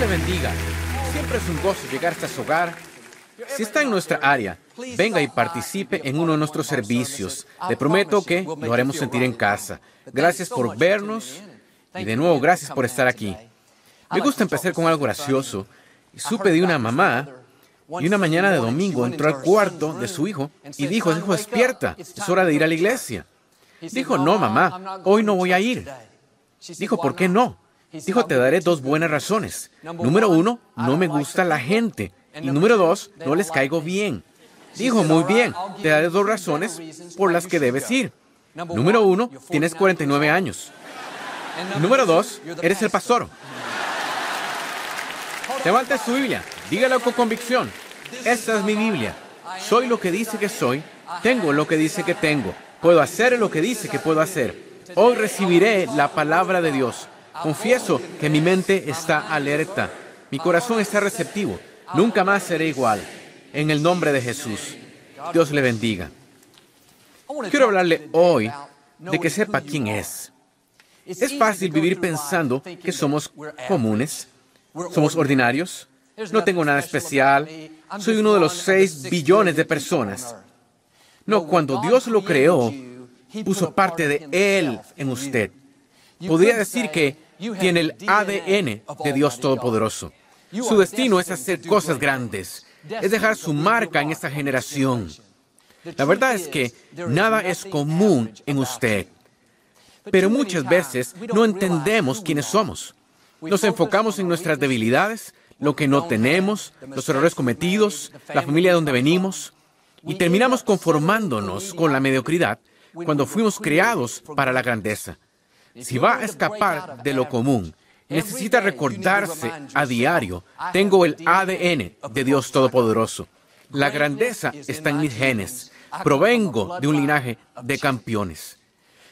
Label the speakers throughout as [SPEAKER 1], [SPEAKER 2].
[SPEAKER 1] le bendiga. Siempre es un gozo llegar hasta su hogar. Si está en nuestra área, venga y participe en uno de nuestros servicios. Le prometo que lo haremos sentir en casa. Gracias por vernos y de nuevo gracias por estar aquí. Me gusta empezar con algo gracioso. Supe de una mamá y una mañana de domingo entró al cuarto de su hijo y dijo, hijo, despierta, es hora de ir a la iglesia. Dijo, no, mamá, hoy no voy a ir. Dijo, ¿por qué no? Dijo, te daré dos buenas razones. Número uno, no me gusta la gente. Y número dos, no les caigo bien. Dijo, muy bien, te daré dos razones por las que debes ir. Número uno, tienes 49 años. Número dos, eres el pastor. Levante su Biblia, dígalo con convicción. Esta es mi Biblia. Soy lo que dice que soy, tengo lo que dice que tengo, puedo hacer lo que dice que puedo hacer. Hoy recibiré la palabra de Dios. Confieso que mi mente está alerta, mi corazón está receptivo. Nunca más seré igual. En el nombre de Jesús. Dios le bendiga. Quiero hablarle hoy de que sepa quién es. Es fácil vivir pensando que somos comunes, somos ordinarios, no tengo nada especial, soy uno de los seis billones de personas. No, cuando Dios lo creó, puso parte de Él en usted. Podría decir que tiene el ADN de Dios Todopoderoso. Su destino es hacer cosas grandes, es dejar su marca en esta generación. La verdad es que nada es común en usted, pero muchas veces no entendemos quiénes somos. Nos enfocamos en nuestras debilidades, lo que no tenemos, los errores cometidos, la familia de donde venimos, y terminamos conformándonos con la mediocridad cuando fuimos creados para la grandeza. Si va a escapar de lo común, necesita recordarse a diario, tengo el ADN de Dios Todopoderoso. La grandeza está en mis genes. Provengo de un linaje de campeones.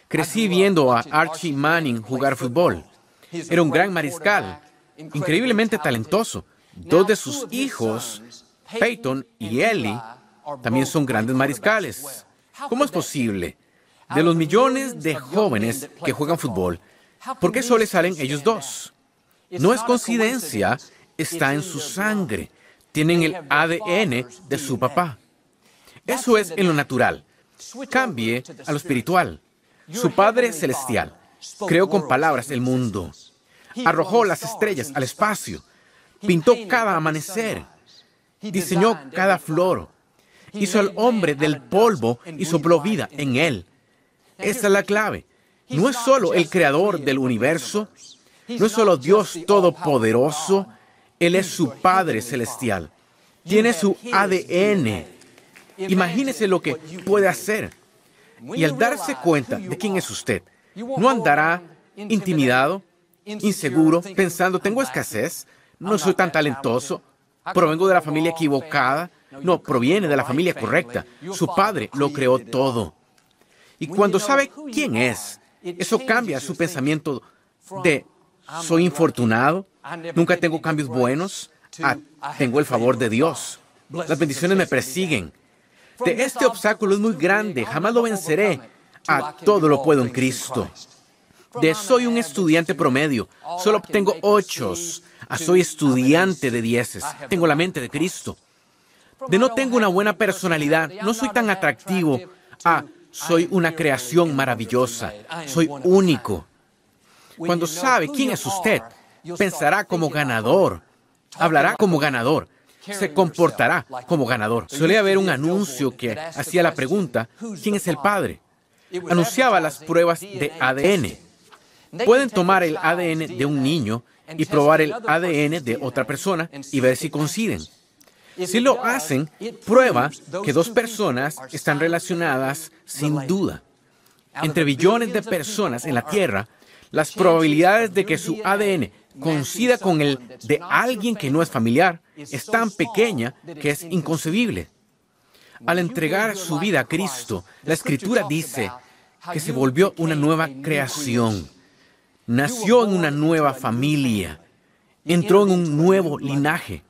[SPEAKER 1] Crecí viendo a Archie Manning jugar fútbol. Era un gran mariscal, increíblemente talentoso. Dos de sus hijos, Peyton y Ellie, también son grandes mariscales. ¿Cómo es posible? De los millones de jóvenes que juegan fútbol, ¿por qué solo salen ellos dos? No es coincidencia, está en su sangre. Tienen el ADN de su papá. Eso es en lo natural. Cambie a lo espiritual. Su Padre Celestial creó con palabras el mundo. Arrojó las estrellas al espacio. Pintó cada amanecer. Diseñó cada flor. Hizo al hombre del polvo y sopló vida en él. Esa es la clave. No es solo el creador del universo, no es solo Dios todopoderoso, Él es su Padre celestial. Tiene su ADN. Imagínese lo que puede hacer. Y al darse cuenta de quién es usted, no andará intimidado, inseguro, pensando, tengo escasez, no soy tan talentoso, provengo de la familia equivocada. No, proviene de la familia correcta. Su padre lo creó todo. Y cuando sabe quién es, eso cambia su pensamiento de soy infortunado, nunca tengo cambios buenos, ah, tengo el favor de Dios. Las bendiciones me persiguen. De este obstáculo es muy grande, jamás lo venceré. A todo lo puedo en Cristo. De soy un estudiante promedio, solo obtengo ochos. A soy estudiante de dieces, tengo la mente de Cristo. De no tengo una buena personalidad, no soy tan atractivo. A soy una creación maravillosa, soy único. Cuando sabe quién es usted, pensará como ganador, hablará como ganador, se comportará como ganador. Suele haber un anuncio que hacía la pregunta, ¿quién es el padre? Anunciaba las pruebas de ADN. Pueden tomar el ADN de un niño y probar el ADN de otra persona y ver si coinciden. Si lo hacen, prueba que dos personas están relacionadas sin duda. Entre billones de personas en la Tierra, las probabilidades de que su ADN coincida con el de alguien que no es familiar es tan pequeña que es inconcebible. Al entregar su vida a Cristo, la Escritura dice que se volvió una nueva creación, nació en una nueva familia, entró en un nuevo linaje.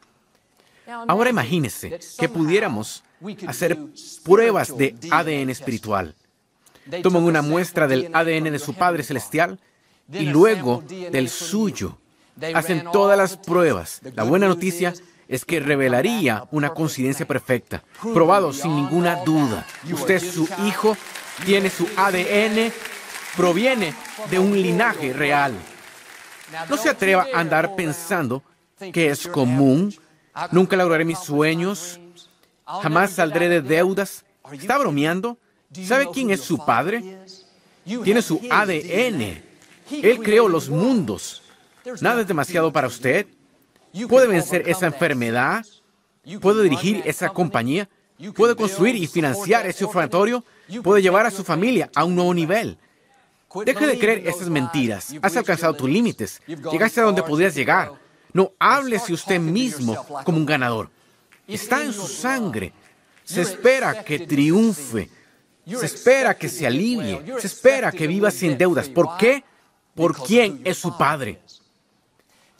[SPEAKER 1] Ahora imagínese que pudiéramos hacer pruebas de ADN espiritual. Toman una muestra del ADN de su Padre Celestial y luego del suyo. hacen todas las pruebas. La buena noticia es que revelaría una coincidencia perfecta, probado sin ninguna duda. Usted es su hijo, tiene su ADN, proviene de un linaje real. No se atreva a andar pensando que es común, nunca lograré mis sueños, jamás saldré de deudas. ¿Está bromeando? ¿Sabe quién es su padre? Tiene su ADN. Él creó los mundos. Nada es demasiado para usted. Puede vencer esa enfermedad. Puede dirigir esa compañía. Puede construir y financiar ese orfanatorio. Puede llevar a su familia a un nuevo nivel. Deje de creer esas mentiras. Has alcanzado tus límites. Llegaste a donde podías llegar. No háblese usted mismo como un ganador. Está en su sangre. Se espera que triunfe. Se espera que se alivie. Se espera que viva sin deudas. ¿Por qué? Por quién es su padre.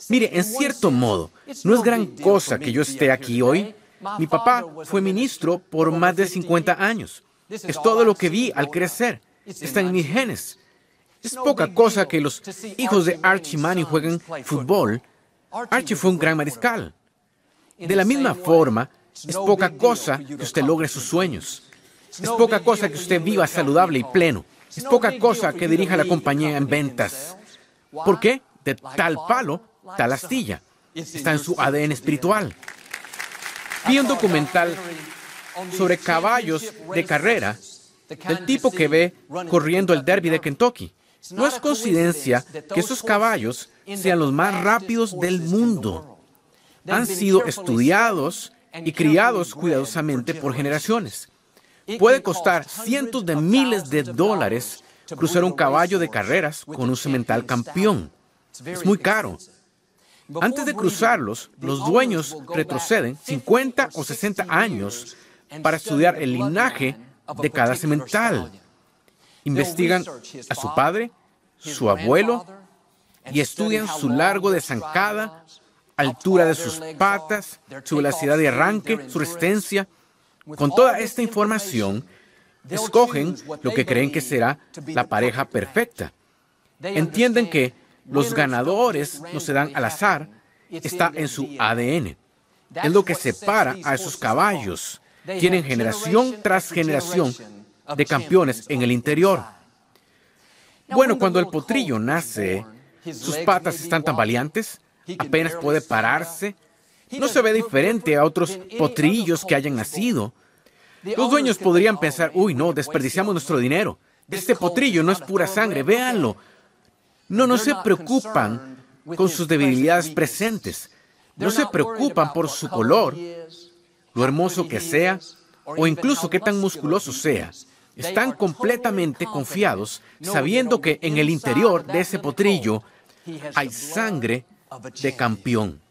[SPEAKER 1] Mire, en cierto modo, no es gran cosa que yo esté aquí hoy. Mi papá fue ministro por más de 50 años. Es todo lo que vi al crecer. Está en mis genes. Es poca cosa que los hijos de Archie Manning jueguen fútbol. Archie fue un gran mariscal. De la misma forma, es poca cosa que usted logre sus sueños. Es poca cosa que usted viva saludable y pleno. Es poca cosa que dirija la compañía en ventas. ¿Por qué? De tal palo, tal astilla. Está en su ADN espiritual. Vi un documental sobre caballos de carrera del tipo que ve corriendo el derby de Kentucky. No es coincidencia que esos caballos sean los más rápidos del mundo. Han sido estudiados y criados cuidadosamente por generaciones. Puede costar cientos de miles de dólares cruzar un caballo de carreras con un semental campeón. Es muy caro. Antes de cruzarlos, los dueños retroceden 50 o 60 años para estudiar el linaje de cada semental. Investigan a su padre, su abuelo, y estudian su largo de zancada, altura de sus patas, su velocidad de arranque, su resistencia. Con toda esta información, escogen lo que creen que será la pareja perfecta. Entienden que los ganadores no se dan al azar, está en su ADN. Es lo que separa a esos caballos. Tienen generación tras generación de campeones en el interior. Bueno, cuando el potrillo nace, sus patas están tan valientes, apenas puede pararse. No se ve diferente a otros potrillos que hayan nacido. Los dueños podrían pensar, uy, no, desperdiciamos nuestro dinero. Este potrillo no es pura sangre, véanlo. No, no se preocupan con sus debilidades presentes. No se preocupan por su color, lo hermoso que sea, o incluso qué tan musculoso sea. Están completamente confiados sabiendo que en el interior de ese potrillo hay sangre de campeón.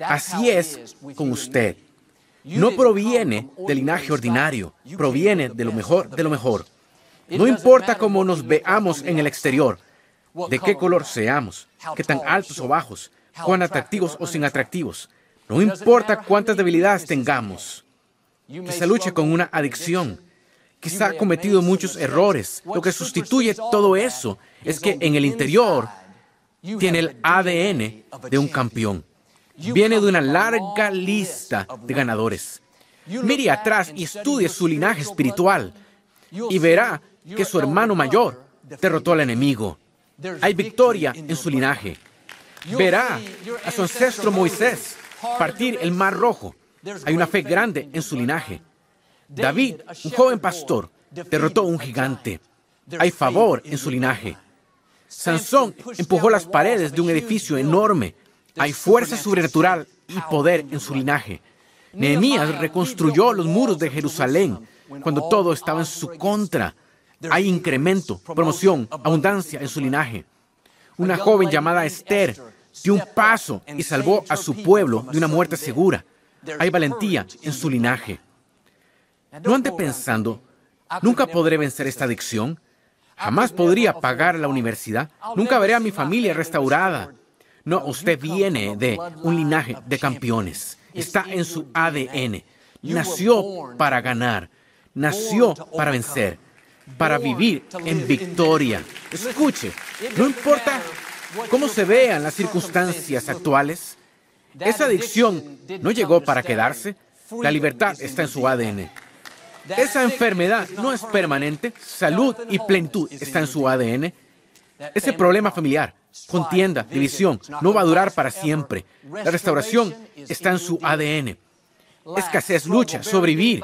[SPEAKER 1] Así es con usted. No proviene del linaje ordinario, proviene de lo mejor de lo mejor. No importa cómo nos veamos en el exterior, de qué color seamos, qué tan altos o bajos, cuán atractivos o sin atractivos. No importa cuántas debilidades tengamos. Que se luche con una adicción, quizá ha cometido muchos errores. Lo que sustituye todo eso es que en el interior tiene el ADN de un campeón. Viene de una larga lista de ganadores. Mire atrás y estudie su linaje espiritual y verá que su hermano mayor derrotó al enemigo. Hay victoria en su linaje. Verá a su ancestro Moisés partir el mar rojo. Hay una fe grande en su linaje. David, un joven pastor, derrotó a un gigante. Hay favor en su linaje. Sansón empujó las paredes de un edificio enorme. Hay fuerza sobrenatural y poder en su linaje. Nehemías reconstruyó los muros de Jerusalén cuando todo estaba en su contra. Hay incremento, promoción, abundancia en su linaje. Una joven llamada Esther dio un paso y salvó a su pueblo de una muerte segura. Hay valentía en su linaje. No ande pensando, nunca podré vencer esta adicción, jamás podría pagar la universidad, nunca veré a mi familia restaurada. No, usted viene de un linaje de campeones, está en su ADN, nació para ganar, nació para vencer, para vivir en victoria. Escuche, no importa cómo se vean las circunstancias actuales. Esa adicción no llegó para quedarse. La libertad está en su ADN. Esa enfermedad no es permanente. Salud y plenitud está en su ADN. Ese problema familiar, contienda, división, no va a durar para siempre. La restauración está en su ADN. Escasez, lucha, sobrevivir.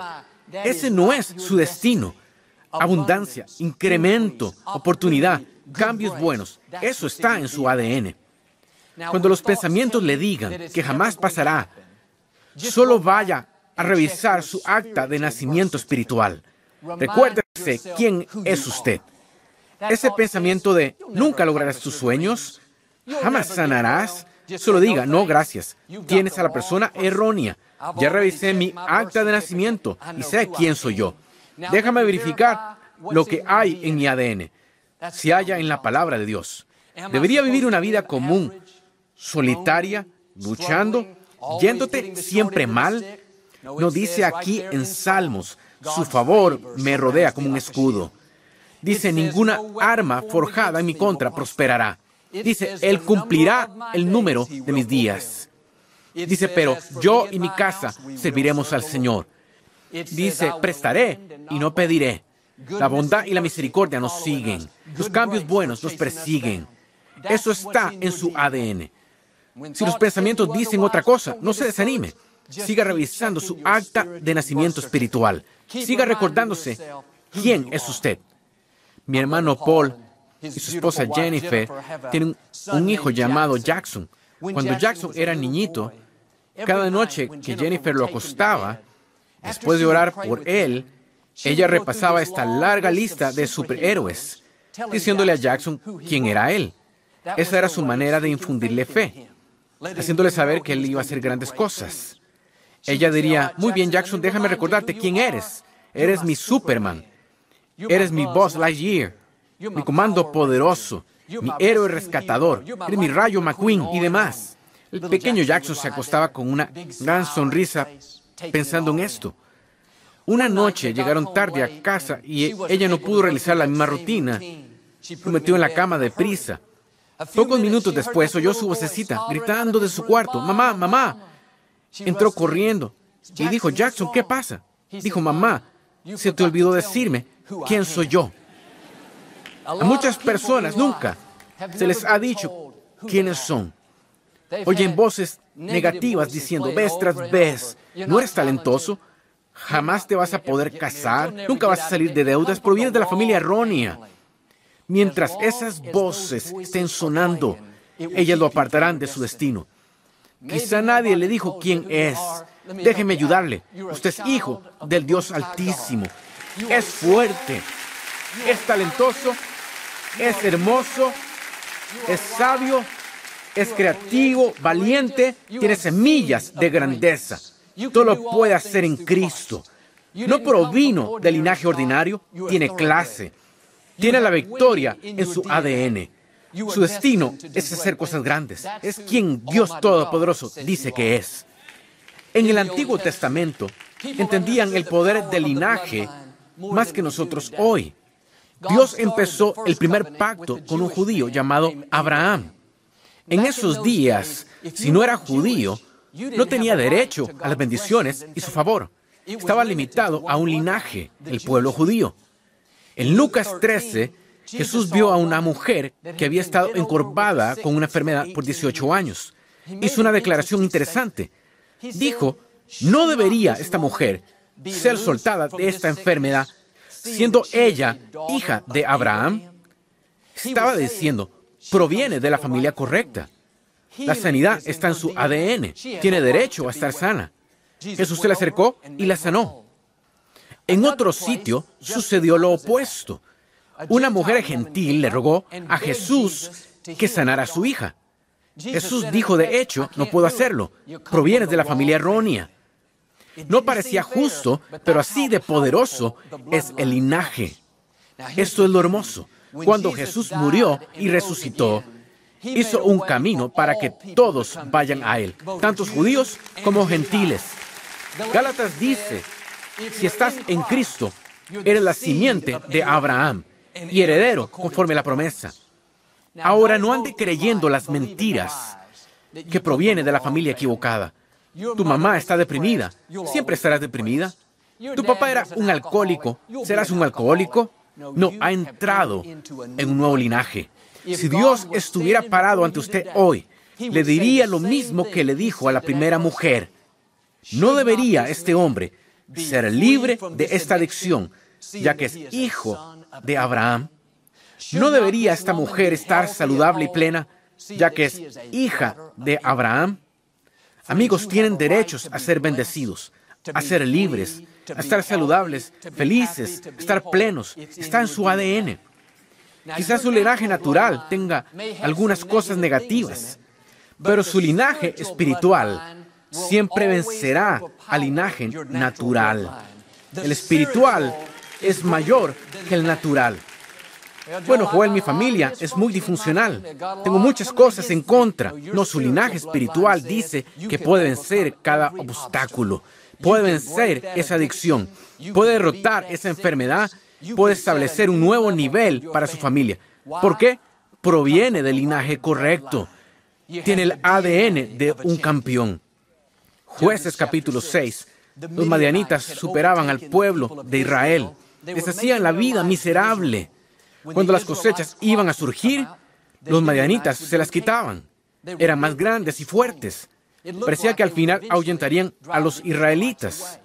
[SPEAKER 1] Ese no es su destino. Abundancia, incremento, oportunidad, cambios buenos. Eso está en su ADN. Cuando los pensamientos le digan que jamás pasará, solo vaya a revisar su acta de nacimiento espiritual. Recuérdese quién es usted. Ese pensamiento de nunca lograrás tus sueños, jamás sanarás, solo diga, no, gracias. Tienes a la persona errónea. Ya revisé mi acta de nacimiento y sé quién soy yo. Déjame verificar lo que hay en mi ADN, si haya en la palabra de Dios. Debería vivir una vida común, solitaria, luchando, yéndote siempre mal. No dice aquí en Salmos, su favor me rodea como un escudo. Dice, ninguna arma forjada en mi contra prosperará. Dice, Él cumplirá el número de mis días. Dice, pero yo y mi casa serviremos al Señor. Dice, prestaré y no pediré. La bondad y la misericordia nos siguen. Los cambios buenos nos persiguen. Eso está en su ADN. Si los pensamientos dicen otra cosa, no se desanime. Siga revisando su acta de nacimiento espiritual. Siga recordándose quién es usted. Mi hermano Paul y su esposa Jennifer tienen un hijo llamado Jackson. Cuando Jackson era niñito, cada noche que Jennifer lo acostaba, después de orar por él, ella repasaba esta larga lista de superhéroes, diciéndole a Jackson quién era él. Esa era su manera de infundirle fe, haciéndole saber que él iba a hacer grandes cosas. Ella diría, muy bien Jackson, déjame recordarte quién eres. Eres mi Superman. Eres mi Boss Lightyear, mi comando poderoso, mi héroe rescatador, eres mi rayo McQueen y demás. El pequeño Jackson se acostaba con una gran sonrisa pensando en esto. Una noche llegaron tarde a casa y ella no pudo realizar la misma rutina. Se metió en la cama deprisa. Pocos minutos después oyó su vocecita gritando de su cuarto, mamá, mamá. Entró corriendo y dijo, Jackson, ¿qué pasa? Dijo, mamá, se te olvidó decirme quién soy yo. A muchas personas nunca se les ha dicho quiénes son. Oyen voces negativas diciendo, ves tras vez, no eres talentoso, jamás te vas a poder casar, nunca vas a salir de deudas, provienes de la familia errónea. Mientras esas voces estén sonando, ellas lo apartarán de su destino. Quizá nadie le dijo quién es. Déjeme ayudarle. Usted es hijo del Dios Altísimo es fuerte, es talentoso, es hermoso, es sabio, es creativo, valiente, tiene semillas de grandeza. Todo lo puede hacer en Cristo. No provino del linaje ordinario, tiene clase, tiene la victoria en su ADN. Su destino es hacer cosas grandes. Es quien Dios Todopoderoso dice que es. En el Antiguo Testamento entendían el poder del linaje más que nosotros hoy. Dios empezó el primer pacto con un judío llamado Abraham. En esos días, si no era judío, no tenía derecho a las bendiciones y su favor. Estaba limitado a un linaje, el pueblo judío. En Lucas 13, Jesús vio a una mujer que había estado encorvada con una enfermedad por 18 años. Hizo una declaración interesante. Dijo, no debería esta mujer ser soltada de esta enfermedad, siendo ella hija de Abraham, estaba diciendo, proviene de la familia correcta. La sanidad está en su ADN, tiene derecho a estar sana. Jesús se le acercó y la sanó. En otro sitio sucedió lo opuesto. Una mujer gentil le rogó a Jesús que sanara a su hija. Jesús dijo, de hecho, no puedo hacerlo. Provienes de la familia errónea. No parecía justo, pero así de poderoso es el linaje. Esto es lo hermoso. Cuando Jesús murió y resucitó, hizo un camino para que todos vayan a Él, tantos judíos como gentiles. Gálatas dice, si estás en Cristo, eres la simiente de Abraham y heredero conforme a la promesa. Ahora no ande creyendo las mentiras que proviene de la familia equivocada. Tu mamá está deprimida. Siempre estarás deprimida. Tu papá era un alcohólico. ¿Serás un alcohólico? No, ha entrado en un nuevo linaje. Si Dios estuviera parado ante usted hoy, le diría lo mismo que le dijo a la primera mujer. No debería este hombre ser libre de esta adicción, ya que es hijo de Abraham. No debería esta mujer estar saludable y plena, ya que es hija de Abraham. Amigos, tienen derechos a ser bendecidos, a ser libres, a estar saludables, felices, estar plenos. Está en su ADN. Quizás su linaje natural tenga algunas cosas negativas, pero su linaje espiritual siempre vencerá al linaje natural. El espiritual es mayor que el natural. Bueno, Joel, mi familia es muy disfuncional. Tengo muchas cosas en contra. No, su linaje espiritual dice que puede vencer cada obstáculo, puede vencer esa adicción, puede derrotar esa enfermedad, puede establecer un nuevo nivel para su familia. ¿Por qué? Proviene del linaje correcto. Tiene el ADN de un campeón. Jueces capítulo 6. Los madianitas superaban al pueblo de Israel. Les hacían la vida miserable. Cuando las cosechas iban a surgir, los madianitas se las quitaban. Eran más grandes y fuertes. Parecía que al final ahuyentarían a los israelitas.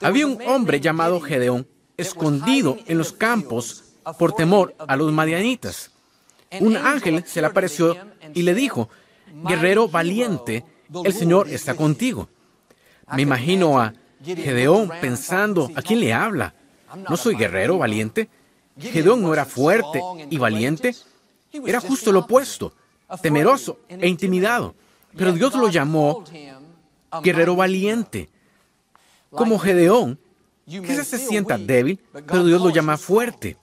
[SPEAKER 1] Había un hombre llamado Gedeón escondido en los campos por temor a los madianitas. Un ángel se le apareció y le dijo, guerrero valiente, el Señor está contigo. Me imagino a Gedeón pensando, ¿a quién le habla? ¿No soy guerrero valiente? Gedeón no era fuerte y valiente, era justo lo opuesto, temeroso e intimidado. Pero Dios lo llamó guerrero valiente. Como Gedeón, quizás se sienta débil, pero Dios lo llama fuerte.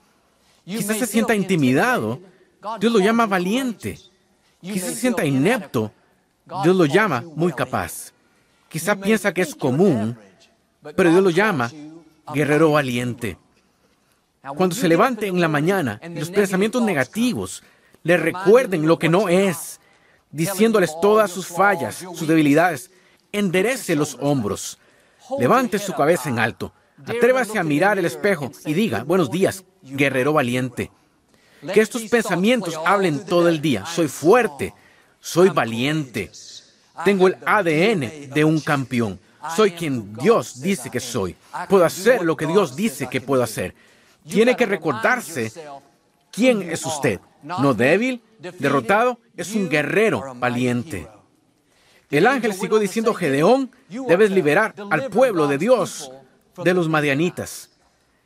[SPEAKER 1] Quizás se sienta intimidado, Dios lo llama valiente. Quizás se sienta inepto, Dios lo llama muy capaz. Quizás piensa que es común, pero Dios lo llama guerrero valiente. Cuando se levante en la mañana, los pensamientos negativos le recuerden lo que no es, diciéndoles todas sus fallas, sus debilidades, enderece los hombros, levante su cabeza en alto, atrévase a mirar el espejo y diga, buenos días, guerrero valiente. Que estos pensamientos hablen todo el día. Soy fuerte, soy valiente, tengo el ADN de un campeón. Soy quien Dios dice que soy. Puedo hacer lo que Dios dice que puedo hacer. Tiene que recordarse quién es usted. No débil, derrotado, es un guerrero valiente. El ángel siguió diciendo, Gedeón, debes liberar al pueblo de Dios de los madianitas.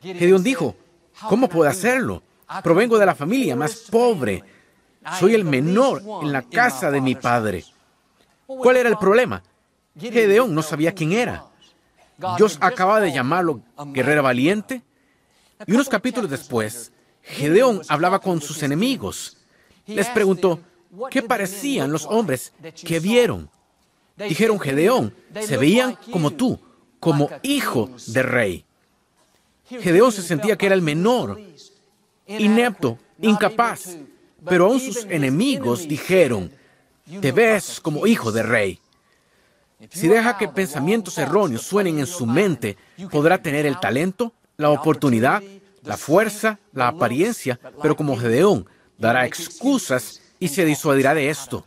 [SPEAKER 1] Gedeón dijo, ¿cómo puedo hacerlo? Provengo de la familia más pobre. Soy el menor en la casa de mi padre. ¿Cuál era el problema? Gedeón no sabía quién era. Dios acaba de llamarlo guerrero valiente y unos capítulos después, Gedeón hablaba con sus enemigos. Les preguntó, ¿qué parecían los hombres que vieron? Dijeron, Gedeón, se veían como tú, como hijo de rey. Gedeón se sentía que era el menor, inepto, incapaz, pero aún sus enemigos dijeron, te ves como hijo de rey. Si deja que pensamientos erróneos suenen en su mente, podrá tener el talento, la oportunidad, la fuerza, la apariencia, pero como Gedeón, dará excusas y se disuadirá de esto.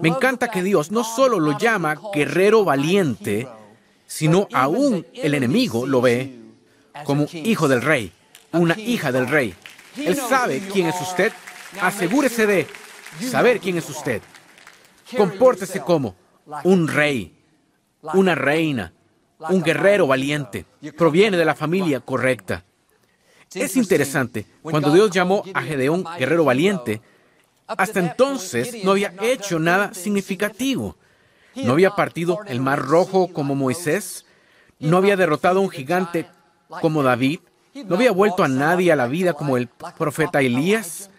[SPEAKER 1] Me encanta que Dios no solo lo llama guerrero valiente, sino aún el enemigo lo ve como hijo del rey, una hija del rey. Él sabe quién es usted. Asegúrese de saber quién es usted. Compórtese como un rey, una reina, un guerrero valiente. Proviene de la familia correcta. Es interesante, cuando Dios llamó a Gedeón guerrero valiente, hasta entonces no había hecho nada significativo. No había partido el mar rojo como Moisés, no había derrotado a un gigante como David, no había vuelto a nadie a la vida como el profeta Elías.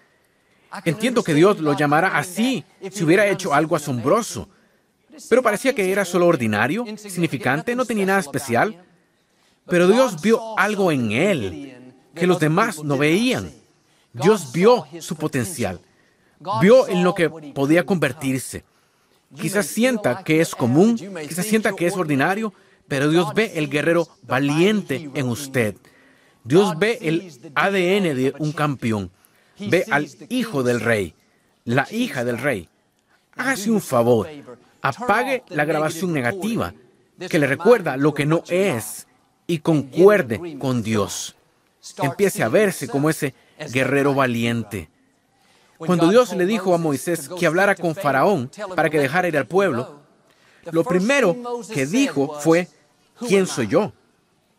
[SPEAKER 1] Entiendo que Dios lo llamara así si hubiera hecho algo asombroso, pero parecía que era solo ordinario, significante, no tenía nada especial. Pero Dios vio algo en él que los demás no veían. Dios vio su potencial. vio en lo que podía convertirse. Quizás sienta que es común, quizás sienta que es ordinario, pero Dios ve el guerrero valiente en usted. Dios ve el ADN de un campeón. Ve al hijo del rey, la hija del rey. Hágase un favor. Apague la grabación negativa que le recuerda lo que no es y concuerde con Dios. Empiece a verse como ese guerrero valiente. Cuando Dios le dijo a Moisés que hablara con Faraón para que dejara ir al pueblo, lo primero que dijo fue, ¿quién soy yo?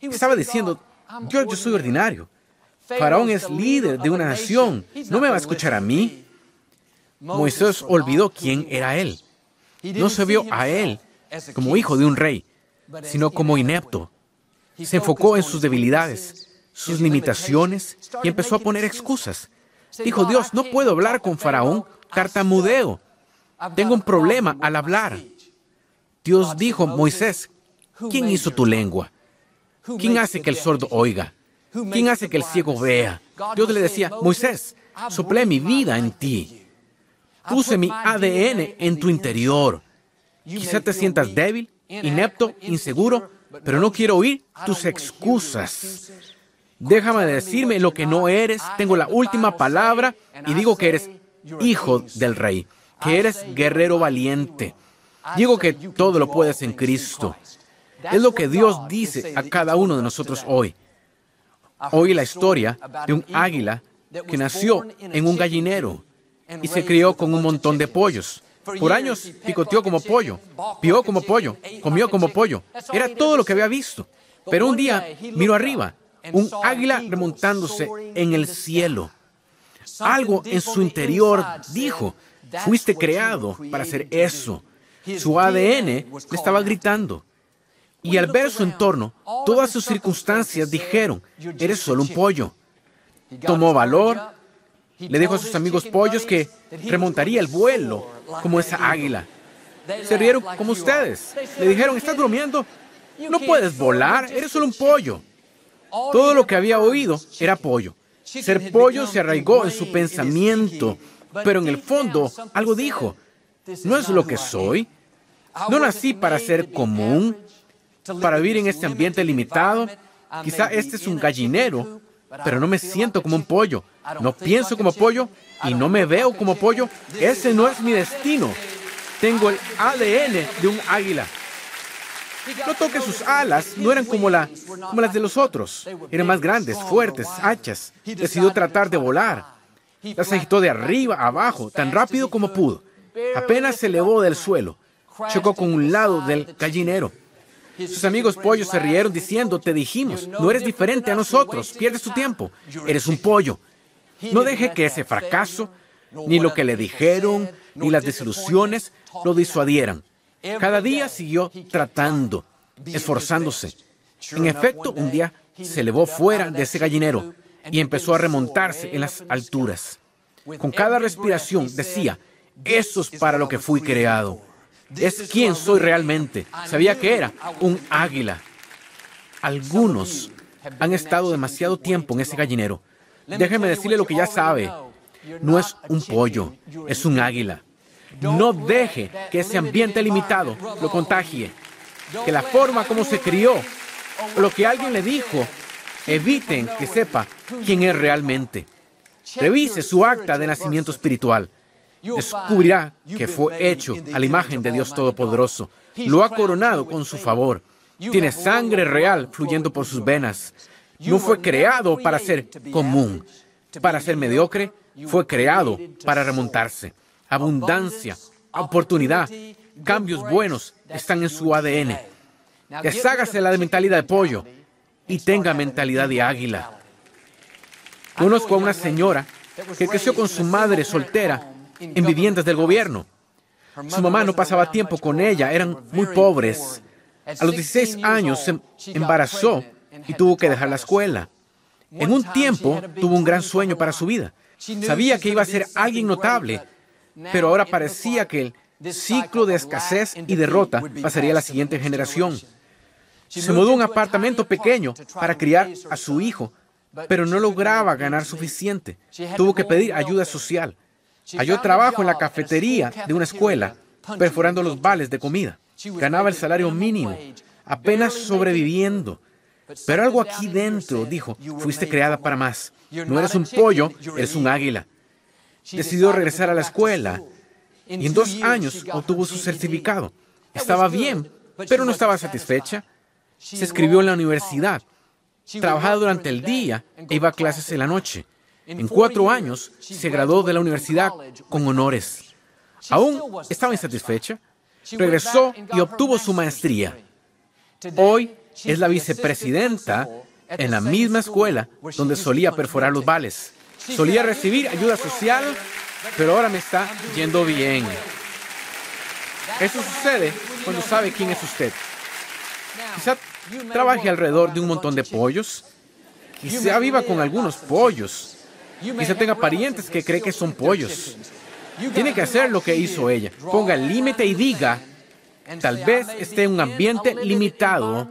[SPEAKER 1] Estaba diciendo, yo, yo soy ordinario. Faraón es líder de una nación. ¿No me va a escuchar a mí? Moisés olvidó quién era él. No se vio a él como hijo de un rey, sino como inepto. Se enfocó en sus debilidades, sus limitaciones y empezó a poner excusas. Dijo, Dios, no puedo hablar con Faraón, tartamudeo. Tengo un problema al hablar. Dios dijo, Moisés, ¿quién hizo tu lengua? ¿Quién hace que el sordo oiga? ¿Quién hace que el ciego vea? Dios le decía, Moisés, soplé mi vida en ti. Puse mi ADN en tu interior. Quizá te sientas débil, inepto, inseguro, pero no quiero oír tus excusas. Déjame decirme lo que no eres. Tengo la última palabra y digo que eres hijo del rey, que eres guerrero valiente. Digo que todo lo puedes en Cristo. Es lo que Dios dice a cada uno de nosotros hoy. Hoy la historia de un águila que nació en un gallinero y se crió con un montón de pollos. Por años picoteó como pollo, pió como pollo, comió como pollo. Era todo lo que había visto. Pero un día miró arriba, un águila remontándose en el cielo. Algo en su interior dijo, fuiste creado para hacer eso. Su ADN le estaba gritando. Y al ver su entorno, todas sus circunstancias dijeron, eres solo un pollo. Tomó valor, le dijo a sus amigos pollos que remontaría el vuelo como esa águila. Se rieron como ustedes. Le dijeron, ¿estás bromeando? No puedes volar, eres solo un pollo. Todo lo que había oído era pollo. Ser pollo se arraigó en su pensamiento, pero en el fondo algo dijo, no es lo que soy. No nací para ser común, para vivir en este ambiente limitado. Quizá este es un gallinero, pero no me siento como un pollo. No pienso como pollo y no me veo como pollo. Ese no es mi destino. Tengo el ADN de un águila. Notó que sus alas no eran como, la, como las de los otros. Eran más grandes, fuertes, hachas. Decidió tratar de volar. Las agitó de arriba a abajo, tan rápido como pudo. Apenas se elevó del suelo. Chocó con un lado del gallinero. Sus amigos pollos se rieron diciendo, te dijimos, no eres diferente a nosotros, pierdes tu tiempo, eres un pollo. No deje que ese fracaso, ni lo que le dijeron, ni las desilusiones lo disuadieran. Cada día siguió tratando, esforzándose. En efecto, un día se elevó fuera de ese gallinero y empezó a remontarse en las alturas. Con cada respiración decía, eso es para lo que fui creado. Es quien soy realmente. Sabía que era un águila. Algunos han estado demasiado tiempo en ese gallinero. Déjeme decirle lo que ya sabe. No es un pollo, es un águila. No deje que ese ambiente limitado lo contagie. Que la forma como se crió o lo que alguien le dijo eviten que sepa quién es realmente. Revise su acta de nacimiento espiritual. Descubrirá que fue hecho a la imagen de Dios Todopoderoso. Lo ha coronado con su favor. Tiene sangre real fluyendo por sus venas. No fue creado para ser común, para ser mediocre. Fue creado para remontarse abundancia, oportunidad, cambios buenos están en su ADN. Deshágase la de mentalidad de pollo y tenga mentalidad de águila. Conozco a una señora que creció con su madre soltera en viviendas del gobierno. Su mamá no pasaba tiempo con ella, eran muy pobres. A los 16 años se embarazó y tuvo que dejar la escuela. En un tiempo tuvo un gran sueño para su vida. Sabía que iba a ser alguien notable pero ahora parecía que el ciclo de escasez y derrota pasaría a la siguiente generación. Se mudó a un apartamento pequeño para criar a su hijo, pero no lograba ganar suficiente. Tuvo que pedir ayuda social. Halló trabajo en la cafetería de una escuela, perforando los vales de comida. Ganaba el salario mínimo, apenas sobreviviendo. Pero algo aquí dentro dijo, fuiste creada para más. No eres un pollo, eres un águila. Decidió regresar a la escuela y en dos años obtuvo su certificado. Estaba bien, pero no estaba satisfecha. Se escribió en la universidad. Trabajaba durante el día e iba a clases en la noche. En cuatro años se graduó de la universidad con honores. Aún estaba insatisfecha. Regresó y obtuvo su maestría. Hoy es la vicepresidenta en la misma escuela donde solía perforar los vales. Solía recibir ayuda social, pero ahora me está yendo bien. Eso sucede cuando sabe quién es usted. Quizá trabaje alrededor de un montón de pollos. Quizá viva con algunos pollos. Quizá tenga parientes que cree que son pollos. Tiene que hacer lo que hizo ella. Ponga el límite y diga, tal vez esté en un ambiente limitado,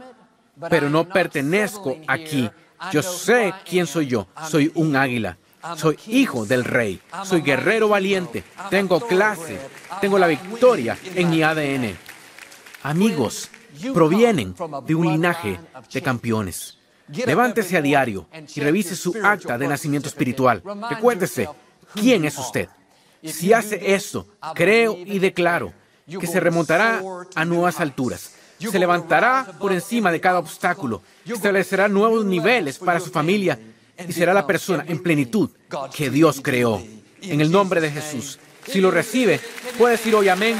[SPEAKER 1] pero no pertenezco aquí. Yo sé quién soy yo. Soy un águila. Soy hijo del rey. Soy guerrero valiente. Tengo clase. Tengo la victoria en mi ADN. Amigos, provienen de un linaje de campeones. Levántese a diario y revise su acta de nacimiento espiritual. Recuérdese, ¿quién es usted? Si hace eso, creo y declaro que se remontará a nuevas alturas. Se levantará por encima de cada obstáculo. Establecerá nuevos niveles para su familia y será la persona en plenitud que Dios creó. En el nombre de Jesús. Si lo recibe, puede decir hoy amén.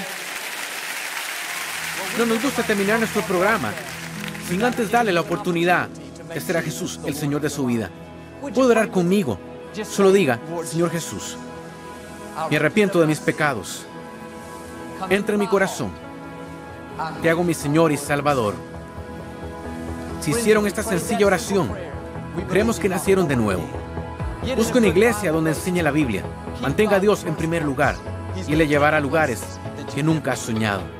[SPEAKER 1] No nos gusta terminar nuestro programa sin antes darle la oportunidad de ser a Jesús el Señor de su vida. Puede orar conmigo. Solo diga, Señor Jesús, me arrepiento de mis pecados. Entra en mi corazón. Te hago mi Señor y Salvador. Si hicieron esta sencilla oración, creemos que nacieron de nuevo. Busca una iglesia donde enseñe la Biblia. Mantenga a Dios en primer lugar y le llevará a lugares que nunca has soñado.